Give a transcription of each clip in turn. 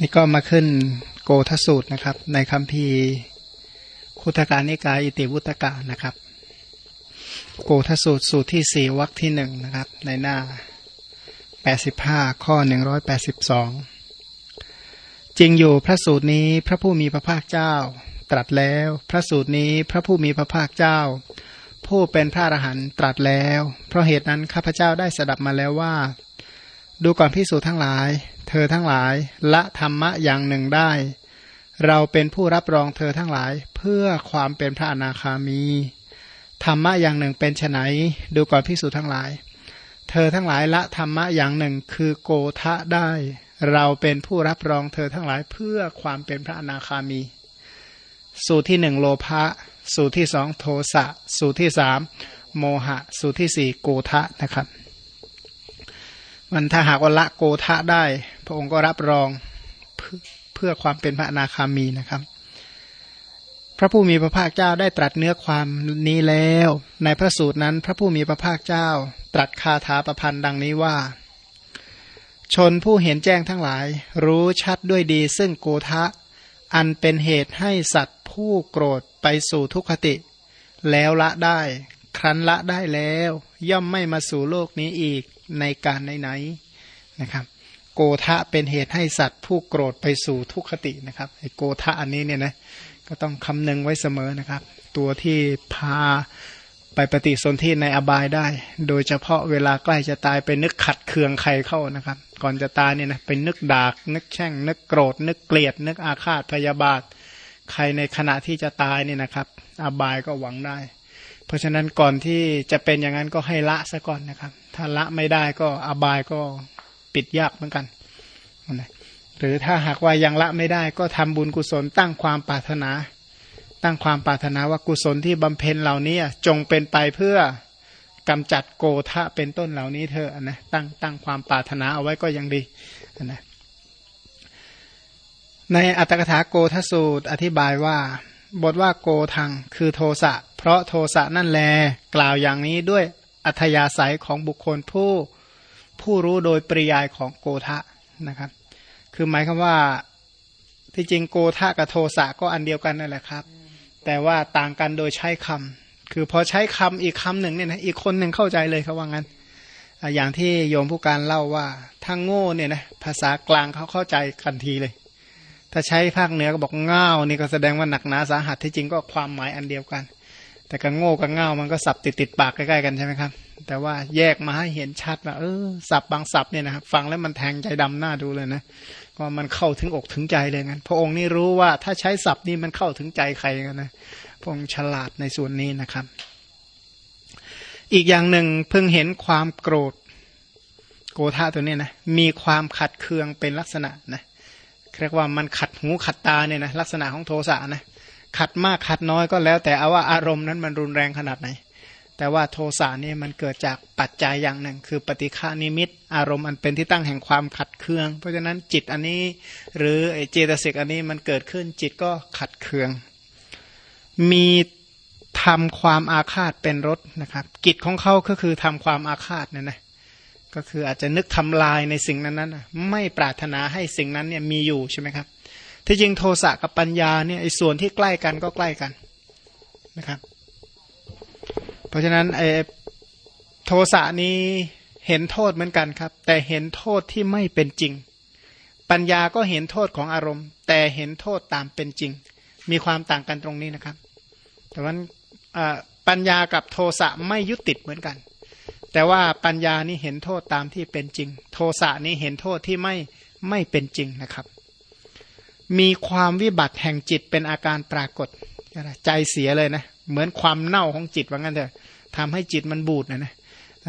นี่ก็มาขึ้นโกทสูตรนะครับ ในคำพีคุตการนิกายอิติวุตกานะครับ โกทสูตรสูตรที่สี่วรรคที่หนึ่งนะครับ ในหน้าแปดสิบห้าข้อหนึ่งร้อยแปดสิบสองจริงอยู่พระสูตรนี้พระผู้มีพระภาคเจ้า ตรัสแล้ว พระสูตรนี้พระผู้มีพระภาคเจ้า ผู้เป็นพระอรหันต์ตรัสแล้ว เพราะเหตุนั้นข้าพเจ้าได้สดับมาแล้วว่า ดูก่อนพิสูจน์ทั้งหลาย เธอทั้งหลาย ละธรรมะอย่างหนึ่งได้ เราเป็นผู้รับรองเธอทั้งหลาย เพื่อความเป็นพระอนาคามีธรรมะอย่างหนึ่งเป็นไนดูก่อนพิสูจน์ทั้งหลาย เธอทั้งหลายละธรรมะอย่างหนึ่งคือโกทะได้ เราเป็นผู้รับรองเธอทั้งหลายเพื่อความเป็นพระอนาคามี สูตรที่หนึ่งโลภะสูตรที่สองโทสะสูตรที่สามโมหะ สูตรที่สี่โกทะนะครับ มันถ้าหากว่าละโกทะได้ พระองค์ก็รับรองเพื่อความเป็นพระอนาคามีนะครับ พระผู้มีพระภาคเจ้าได้ตรัสเนื้อความนี้แล้ว ในพระสูตรนั้น พระผู้มีพระภาคเจ้า ตรัสคาถาประพันธ์ดังนี้ว่า ชนผู้เห็นแจ้งทั้งหลาย รู้ชัดด้วยดีซึ่งโกทะ อันเป็นเหตุให้สัตว์ผู้โกรธไปสู่ทุกขติ แล้วละได้ ครั้นละได้แล้ว ย่อมไม่มาสู่โลกนี้อีกในการไหนๆนะครับ โกทะเป็นเหตุให้สัตว์ ผู้โกรธไปสู่ทุกขตินะครับไอโกทะอันนี้เนี่ยนะก็ต้องคำนึงไว้เสมอนะครับ ตัวที่พาไปปฏิสนธิในอบายได้ โดยเฉพาะเวลาใกล้จะตายไปนึกขัดเคืองใครเข้านะครับ ก่อนจะตายเนี่ยนะไปนึกดาก นึกแช่ง นึกโกรธ นึกเกลียด นึกอาฆาตพยาบาท ใครในขณะที่จะตายเนี่ยนะครับ อบายก็หวังได้ เพราะฉะนั้นก่อนที่จะเป็นอย่างนั้นก็ให้ละซะก่อนนะครับ ถ้าละไม่ได้ก็อบายก็ ปิดยากเหมือนกันหรือถ้าหากว่ายังละไม่ได้ ก็ทำบุญกุศลตั้งความปรารถนา ตั้งความปรารถนาว่ากุศลที่บำเพ็ญเหล่านี้จงเป็นไปเพื่อกำจัดโกทะเป็นต้นเหล่านี้เถอนะตั้งตั้งความปรารถนาเอาไว้ก็ยังดีนะในอัตถกถาโกทสูตรอธิบายว่า บทว่าโกทังคือโทสะ เพราะโทสะนั่นแล กล่าวอย่างนี้ด้วยอัธยาศัยของบุคคลผู้ ผู้รู้โดยปริยายของโกทะนะครับ คือหมายคำว่าที่จริงโกทะกับโทสะก็อันเดียวกันนั่นแหละครับ แต่ว่าต่างกันโดยใช้คำคือพอใช้คำอีกคำหนึ่งเนี่ยนะอีกคนหนึ่งเข้าใจเลยเขาว่างั้น อย่างที่โยมผู้การเล่าว่าถ้าโง่เนี่ยนะภาษากลางเขาเข้าใจกันทีเลย ถ้าใช้ภาคเหนือก็บอกง่าวนี่ก็แสดงว่าหนักหนาสาหัสที่จริงก็ความหมายอันเดียวกัน แต่กับโง่กับง่าวมันก็สับติดติดปากใกล้ๆกันใช่ไหมครับ แต่ว่าแยกมาให้เห็นชัดว่าเออสับบางสับเนี่ยนะครับฟังแล้วมันแทงใจดำหน้าดูเลยนะก็มันเข้าถึงอกถึงใจเลยงั้นพระองค์นี่รู้ว่าถ้าใช้สับนี่มันเข้าถึงใจใครกันนะพระองค์ฉลาดในส่วนนี้นะครับ อีกอย่างหนึ่งเพิ่งเห็นความโกรธโกธาตัวนี้นะมีความขัดเคืองเป็นลักษณะนะเรียกว่ามันขัดหูขัดตาเนี่ยนะลักษณะของโทสะนะขัดมากขัดน้อยก็แล้ว แต่เอาว่าอารมณ์นั้นมันรุนแรงขนาดไหน แต่ว่าโทสะนี่มันเกิดจากปัจจัยอย่างหนึ่ง คือปฏิฆานิมิต อารมณ์อันเป็นที่ตั้งแห่งความขัดเคือง เพราะฉะนั้นจิตอันนี้ หรือไอเจตสิกอันนี้มันเกิดขึ้นจิตก็ขัดเคือง มีทำความอาฆาตเป็นรถนะครับ กิจของเขาก็คือทำความอาฆาตเนี่ยนะก็คืออาจจะนึกทำลายในสิ่งนั้นนั้นไม่ปรารถนาให้สิ่งนั้นเนี่ยมีอยู่ใช่ไหมครับที่จริงโทสะกับปัญญาเนี่ยไอ้ส่วนที่ใกล้กันก็ใกล้กันนะครับ เพราะฉะนั้นไอ้โทสะนี้เห็นโทษเหมือนกันครับ แต่เห็นโทษที่ไม่เป็นจริง ปัญญาก็เห็นโทษของอารมณ์ แต่เห็นโทษตามเป็นจริง มีความต่างกันตรงนี้นะครับ แต่ว่าปัญญากับโทสะไม่ยุติดเหมือนกัน แต่ว่าปัญญานี่เห็นโทษตามที่เป็นจริง โทสะนี่เห็นโทษที่ไม่ไม่เป็นจริงนะครับ มีความวิบัติแห่งจิตเป็นอาการปรากฏ ใจเสียเลยนะ เหมือนความเน่าของจิตว่างั้นเถอะทำให้จิตมันบูดนะนะ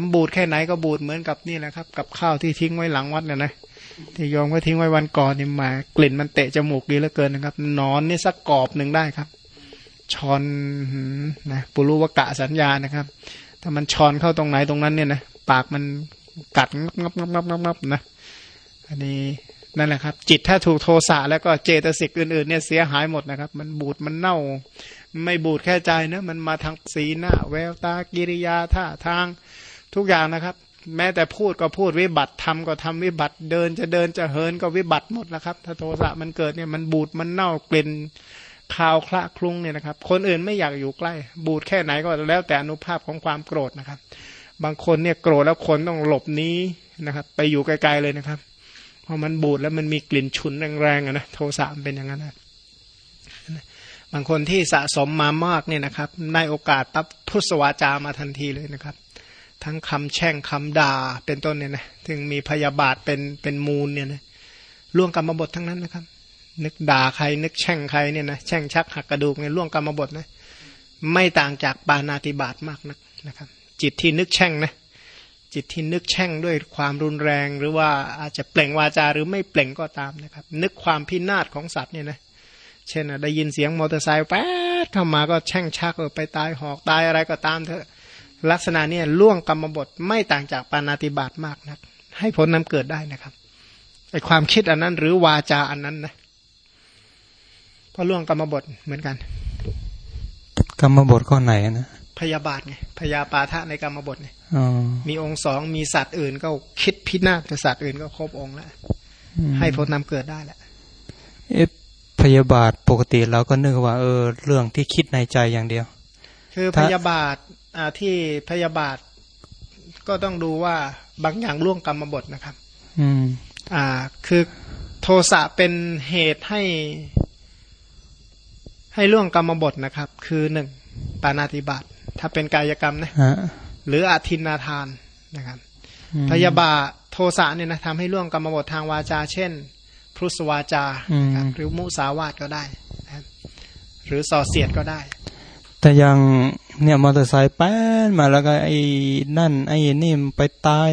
มันบูดแค่ไหนก็บูดเหมือนกับนี่แหละครับ กับข้าวที่ทิ้งไว้หลังวัดเนี่ยนะที่ยอมก็ทิ้งไว้วันก่อนนี่มากลิ่นมันเตะจมูกดีเหลือเกินนะครับ นอนนี่สักกอบหนึ่งได้ครับชอนนะปุรุวกะสัญญานะครับ ถ้ามันชอนเข้าตรงไหนตรงนั้นเนี่ยนะปากมันกัดงับงับงับงับงับนะอันนี้นั่นแหละครับ จิตถ้าถูกโทสะแล้วก็เจตสิกอื่นๆเนี่ยเสียหายหมดนะครับ มันบูดมันเน่า ไม่บูดแค่ใจนะมันมาทางสีหน้า แววตากิริยาท่าทางทุกอย่างนะครับ แม้แต่พูดก็พูดวิบัติทำก็ทำวิบัติเดินจะเดินจะเหินก็วิบัติหมดแล้วครับ ถ้าโทสะมันเกิดเนี่ยมันบูดมันเน่ากลิ่นคาวคละคลุ้งเนี่ยนะครับ คนอื่นไม่อยากอยู่ใกล้ บูดแค่ไหนก็แล้วแต่อนุภาพของความโกรธนะครับ บางคนเนี่ยโกรธแล้วคนต้องหลบนี้นะครับ ไปอยู่ไกลๆเลยนะครับ เพราะมันบูดแล้วมันมีกลิ่นฉุนแรงๆนะโทสะมันเป็นอย่างนั้นนะ บางคนที่สะสมมามากเนี่ยนะครับในโอกาสปั๊บพุทธวาจามาทันทีเลยนะครับ ทั้งคำแช่งคำด่าเป็นต้นเนี่ยนะถึงมีพยาบาทเป็นเป็นมูลเนี่ยนะล่วงกรรมบททั้งนั้นนะครับ นึกด่าใครนึกแช่งใครเนี่ยนะแช่งชักหักกระดูกเนี่ยล่วงกรรมบทนะไม่ต่างจากปานาติบาตมากนักนะครับ จิตที่นึกแช่งนะจิตที่นึกแช่งด้วยความรุนแรง หรือว่าอาจจะเปล่งวาจาหรือไม่เปล่งก็ตามนะครับ นึกความพินาศของสัตว์เนี่ยนะ เช่นได้ยินเสียงมอเตอร์ไซค์แป๊ดเข้ามาก็แช่งชักเออไปตายหอกตายอะไรก็ตามเถอะ ลักษณะนี้ล่วงกรรมบทไม่ต่างจากปานาติบาตมากนัก ให้ผลนำเกิดได้นะครับไอความคิดอันนั้นหรือวาจาอันนั้นนะเพราะล่วงกรรมบทเหมือนกัน กรรมบทข้อไหนนะพยาบาทไงพยาปาทะในกรรมบทไงมีองค์สองมีสัตว์อื่นก็คิดพินาศแต่สัตว์อื่นก็ครบองค์แล้วให้ผลนำเกิดได้แหละ พยาบาทปกติเราก็นึกว่า เออ เรื่องที่คิดในใจอย่างเดียว คือพยาบาทอ่าที่พยาบาทก็ต้องดูว่าบางอย่างล่วงกรรมบทนะครับ อืม อ่า คือโทสะเป็นเหตุให้ ให้ล่วงกรรมบทนะครับ คือหนึ่งปานาติบาตถ้าเป็นกายกรรมนะหรืออาทินนาทานนะครับพยาบาทโทสะเนี่ยนะทำให้ล่วงกรรมบททางวาจา เช่น พุสวาจา หรือมุสาวาทก็ได้ หรือส่อเสียดก็ได้ แต่ยังเนี่ยมอเตอร์ไซค์แป้นมาแล้วก็ไอ้นั่น ไอ้นี่ไปตาย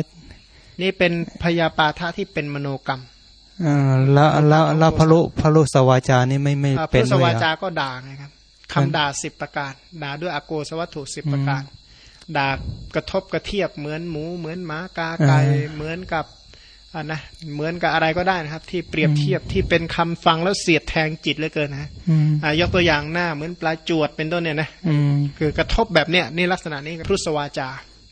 นี่เป็นพยาปาทะที่เป็นมโนกรรมอ่าแล้วแล้วแล้วพระลุพระลุสวาจานี่ไม่ไม่เป็นเลยพุสวาจาก็ด่าไงครับคำด่าสิบประการ ด่าด้วยอโกสวัตถุสิบประการด่ากระทบกระเทียบเหมือนหมูเหมือนหมากาไก่เหมือนกับ อ่านะเหมือนกับอะไรก็ได้นะครับ ที่เปรียบเทียบที่เป็นคำฟังแล้วเสียดแทงจิตเหลือเกินนะอ่ายกตัวอย่างหน้าเหมือนปลาจวดเป็นต้นเนี่ยนะคือกระทบแบบเนี้ยนี่ลักษณะนี้พุทธวาจา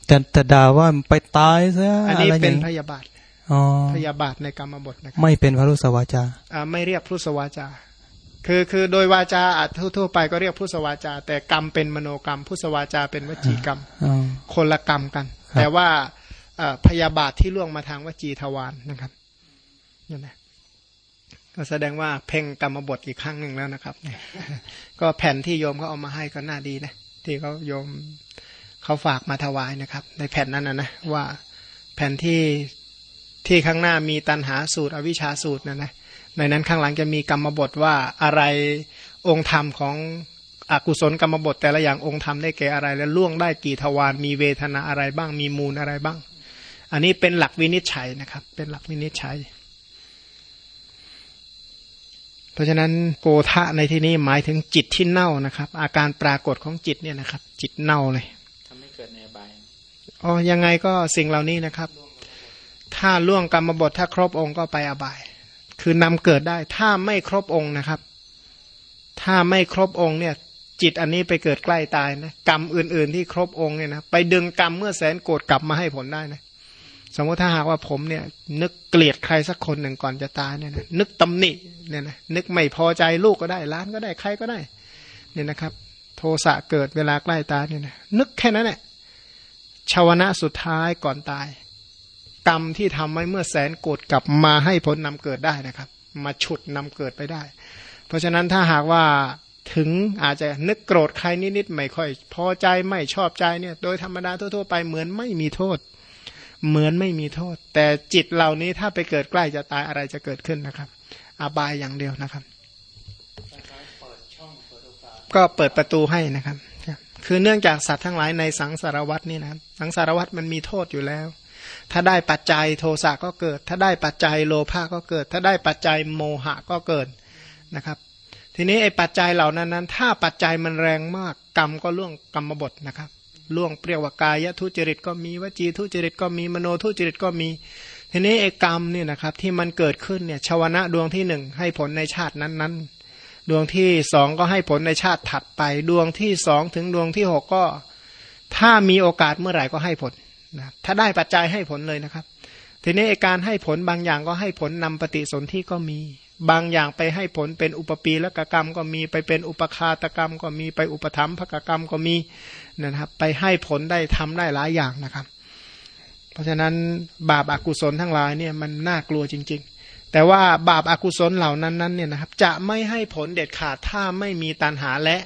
แต่แต่ด่าว่าไปตายซะอันนี้เป็นพยาบาทพยาบาทในกรรมบทนะครับไม่เป็นพรุสวาจาอ่าไม่เรียกพุทธวาจา คือคือโดยวาจาอาจทั่วไปก็เรียกพุทธวาจา แต่กรรมเป็นมโนกรรมพุทธวาจาเป็นวจีกรรมคนละกรรมกัน แต่ว่า พยาบาทที่ล่วงมาทางวจีทวารนะครับนี่นะก็แสดงว่าเพ่งกรรมบทอีกครั้งหนึ่งแล้วนะครับ ก็แผ่นที่โยมเขาเอามาให้ก็น่าดีนะที่เขาโยมเขาฝากมาถวายนะครับ ในแผ่นนั้นนะนะว่าแผ่นที่ที่ข้างหน้ามีตันหาสูตร อวิชชาสูตรนะนะในนั้นข้างหลังจะมีกรรมบทว่าอะไรองค์ธรรมของอกุศลกรรมบทแต่ละอย่างองค์ธรรมได้แก่อะไร และล่วงได้กี่ทวารมีเวทนาอะไรบ้างมีมูลอะไรบ้าง อันนี้เป็นหลักวินิจฉัยนะครับ เป็นหลักวินิจฉัย เพราะฉะนั้นโกธะในที่นี้หมายถึงจิตที่เน่านะครับ อาการปรากฏของจิตเนี่ยนะครับ จิตเน่าเลยทำให้เกิดในอบายอ๋อยังไงก็สิ่งเหล่านี้นะครับ ถ้าล่วงกรรมบทถ้าครบองค์ก็ไปอบาย คือนำเกิดได้ ถ้าไม่ครบองค์นะครับ ถ้าไม่ครบองค์เนี่ยจิตอันนี้ไปเกิดใกล้ตายนะกรรมอื่น ๆ ที่ครบองค์เนี่ยนะไปดึงกรรมเมื่อแสนโกรธกลับมาให้ผลได้นะ สมมติถ้าหากว่าผมเนี่ย นึกเกลียดใครสักคนหนึ่งก่อนจะตายเนี่ยนะนึกตำหนิเนี่ยนะนึกไม่พอใจลูกก็ได้ล้านก็ได้ใครก็ได้ เนี่ยนะครับ โทสะเกิดเวลาใกล้ตายเนี่ยนะนึกแค่นั้นแหละชาวนะสุดท้ายก่อนตาย กรรมที่ทำไว้เมื่อแสนโกรธกลับมาให้ผลนำเกิดได้นะครับ มาฉุดนำเกิดไปได้ เพราะฉะนั้นถ้าหากว่าถึงอาจจะนึกโกรธใครนิดๆไม่ค่อย พอใจไม่ชอบใจเนี่ย โดยธรรมดาทั่วๆไปเหมือนไม่มีโทษ เหมือนไม่มีโทษ แต่จิตเหล่านี้ถ้าไปเกิดใกล้จะตายอะไรจะเกิดขึ้นนะครับอาบายอย่างเดียวนะครับ ก็เปิดประตูให้นะครับ คือเนื่องจากสัตว์ทั้งหลายในสังสารวัตนี่นะสังสารวัตมันมีโทษอยู่แล้ว ถ้าได้ปัจจัยโทสะก็เกิด ถ้าได้ปัจจัยโลภะก็เกิด ถ้าได้ปัจจัยโมหะก็เกิดนะครับ ทีนี้ไอ้ปัจจัยเหล่านั้นนั้น ถ้าปัจจัยมันแรงมากกรรมก็ล่วงกรรมบทนะครับ ล่วงเปรียวกายทุจริตก็มีวจีทุจริตก็มีมโนทุจริตก็มี ทีนี้เอกรรมเนี่ยนะครับที่มันเกิดขึ้นเนี่ยชาวนะดวงที่หนึ่งให้ผลในชาตินั้นๆ ดวงที่สองก็ให้ผลในชาติถัดไป ดวงที่สองถึงดวงที่หกก็ ถ้ามีโอกาสเมื่อไหร่ก็ให้ผลนะถ้าได้ปัจจัยให้ผลเลยนะครับ ทีนี้การให้ผลบางอย่างก็ให้ผลนำปฏิสนธิก็มี บางอย่างไปให้ผลเป็นอุปปีและกกรรมก็มีไปเป็นอุปคาตกรรมก็มีไปอุปธรรมภกกรรมก็มีนะครับ ไปให้ผลได้ทำได้หลายอย่างนะครับ เพราะฉะนั้นบาปอากุศลทั้งหลายเนี่ยมันน่ากลัวจริง ๆ แต่ว่าบาปอากุศลเหล่านั้นนั้นเนี่ยนะครับ จะไม่ให้ผลเด็ดขาดถ้าไม่มีตัณหาและ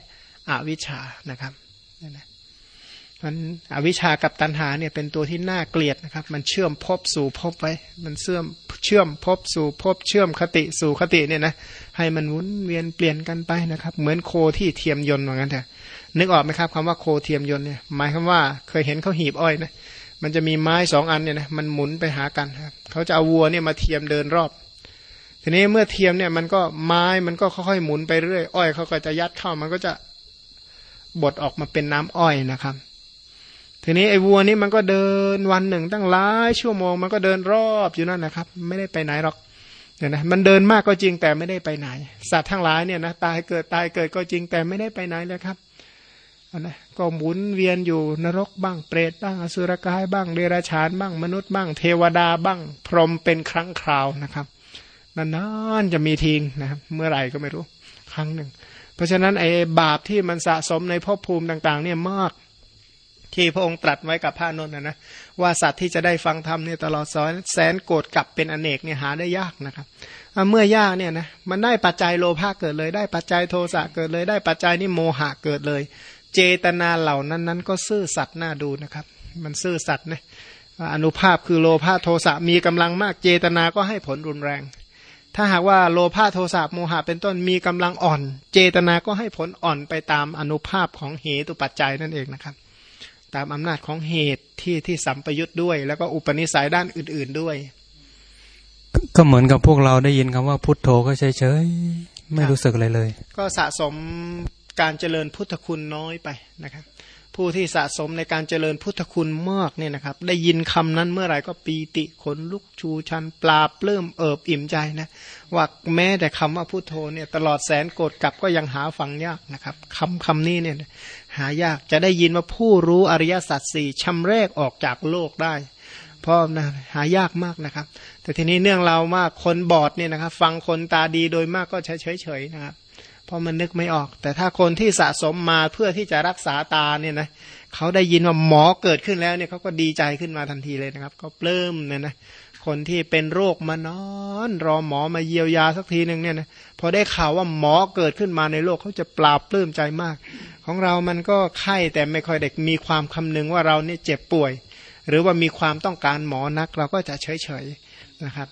อวิชชานะครับนี่นะ มันอวิชากับตัณหาเนี่ยเป็นตัวที่น่าเกลียดนะครับ มันเชื่อมภพสู่ภพไว้ มันเชื่อมเชื่อมภพสู่ภพเชื่อมคติสู่คติเนี่ยนะให้มันวนเวียนเปลี่ยนกันไปนะครับ เหมือนโคที่เทียมยนต์เหมือนกันเถอะนึกออกไหมครับคำว่าโคเทียมยนต์เนี่ยหมายความว่าเคยเห็นเขาหีบอ้อยนะมันจะมีไม้สองอันเนี่ยนะมันหมุนไปหากันครับเขาจะเอาวัวเนี่ยมาเทียมเดินรอบ ทีนี้เมื่อเทียมเนี่ยมันก็ไม้มันก็ค่อยๆหมุนไปเรื่อยอ้อยเขาก็จะยัดเข้ามันก็จะบดออกมาเป็นน้ำอ้อยนะครับ ทีนี้ไอ้วัวนี่มันก็เดินวันหนึ่งตั้งหลายชั่วโมงมันก็เดินรอบอยู่นั่นนะครับ ไม่ได้ไปไหนหรอกเนี่ยนะมันเดินมากก็จริงแต่ไม่ได้ไปไหน สัตว์ทั้งหลายเนี่ยนะตายเกิดตายเกิดก็จริงแต่ไม่ได้ไปไหนเลยครับนะก็หมุนเวียนอยู่นรกบ้างเปรตบ้างอสุรกายบ้างเดรัจฉานบ้างมนุษย์บ้าง เทวดาบ้าง พรหมเป็นครั้งคราวนะครับนานๆจะมีทิ้งนะครับเมื่อไหร่ก็ไม่รู้ ครั้งหนึ่ง เพราะฉะนั้นไอ้บาปที่มันสะสมในภพภูมิต่าง ๆ เนี่ยมาก ที่พระองค์ตรัสไว้กับพระนนท์นะนะว่าสัตว์ที่จะได้ฟังธรรมเนี่ยตลอดสอนแสนโกรธกลับเป็นอเนกเนี่ยหาได้ยากนะครับเมื่อยากเนี่ยนะมันได้ปัจจัยโลภะเกิดเลย ได้ปัจจัยโทสะเกิดเลย ได้ปัจจัยนี่โมหะเกิดเลย เจตนาเหล่านั้นนั้นก็ซื่อสัตย์น่าดูนะครับ มันซื่อสัตย์นะอนุภาพคือโลภะโทสะมีกำลังมากเจตนาก็ให้ผลรุนแรง ถ้าหากว่าโลภะโทสะโมหะเป็นต้นมีกำลังอ่อน เจตนาก็ให้ผลอ่อนไปตามอนุภาพของเหตุปัจจัยนั่นเองนะครับ ตามอำนาจของเหตุที่ที่สัมปยุทธ์ด้วย แล้วก็อุปนิสัยด้านอื่น ๆด้วย ก็เหมือนกับพวกเราได้ยินคำว่าพุทโธก็เฉยๆไม่รู้สึกอะไรเลย ก็สะสมการเจริญพุทธคุณน้อยไปนะครับ ผู้ที่สะสมในการเจริญพุทธคุณมากเนี่ยนะครับ ได้ยินคำนั้นเมื่อไหร่ก็ปีติขนลุกชูชันปลาเปลื้มเอิบอิ่มใจนะว่าแม้แต่คำว่าพุทโธเนี่ยตลอดแสนโกดกับก็ยังหาฟังยากนะครับคำคำนี้เนี่ย หายากจะได้ยินว่าผู้รู้อริยสัจสี่ชำแรกออกจากโลกได้เพราะนะหายากมากนะครับ แต่ทีนี้เนื่องเรามากคนบอดเนี่ยนะครับ ฟังคนตาดีโดยมากก็เฉยๆนะครับเพราะมันนึกไม่ออก แต่ถ้าคนที่สะสมมาเพื่อที่จะรักษาตาเนี่ยนะเขาได้ยินว่าหมอเกิดขึ้นแล้วเนี่ยเขาก็ดีใจขึ้นมาทันทีเลยนะครับ ก็เปลื้มเนี่ยนะ คนที่เป็นโรคมานอนรอหมอมาเยียวยาสักทีหนึ่งเนี่ยนะพอได้ข่าวว่าหมอเกิดขึ้นมาในโลกเขาจะปราบปลื้มใจมาก ของเรามันก็ไข้แต่ไม่ค่อยเด็กมีความคำนึงว่าเราเนี่ยเจ็บป่วย หรือว่ามีความต้องการหมอนักเราก็จะเฉยๆนะครับ